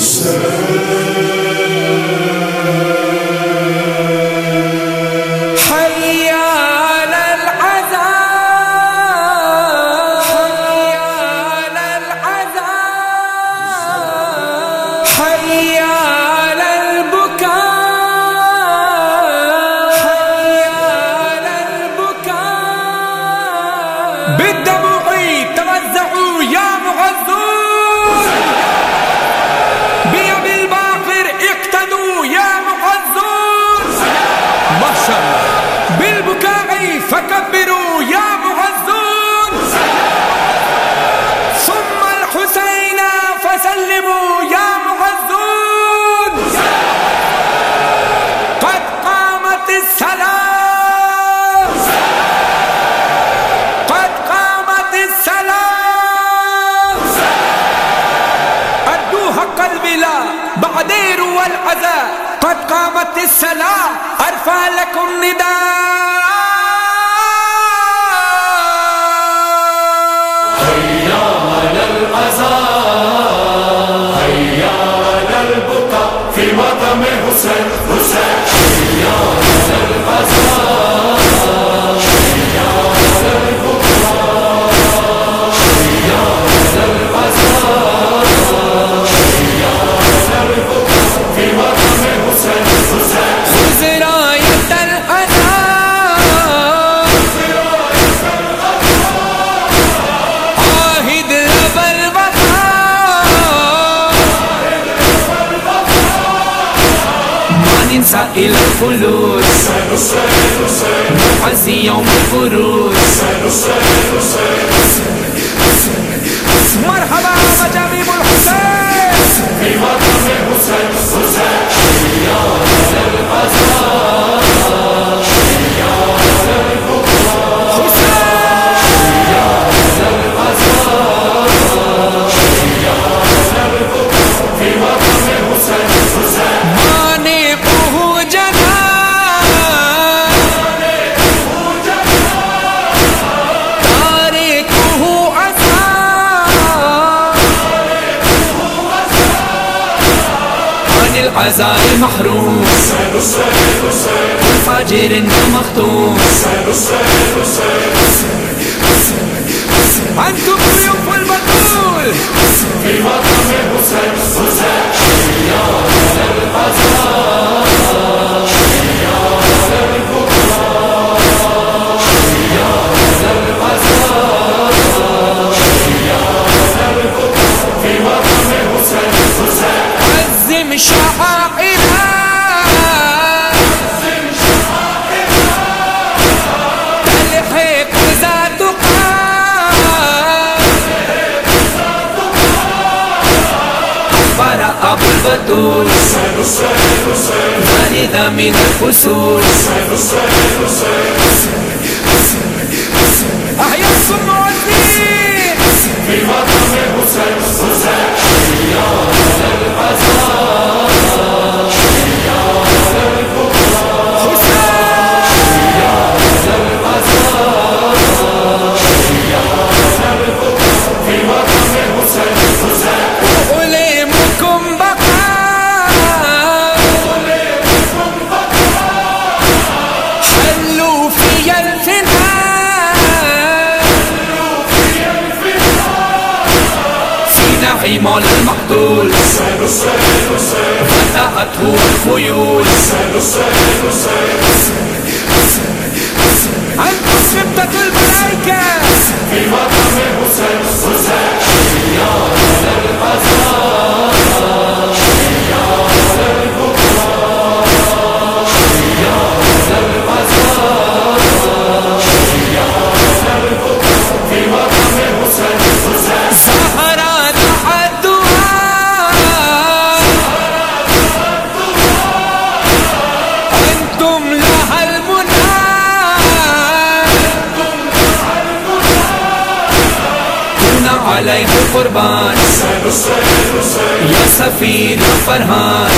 Thank. بعدير والعزاء قد قامت الصلاة أرفع لكم نداء. هيا مسائل الفلوس عزي يوم الفروس مرحبا العزاء محروم. فاجر مختوم البتول برد من الفصول أحيا السمع والدين في مطمئ حسين في مولى المقتول. حسين الخيول. حسين حسين قربان یا سفیر فرحان۔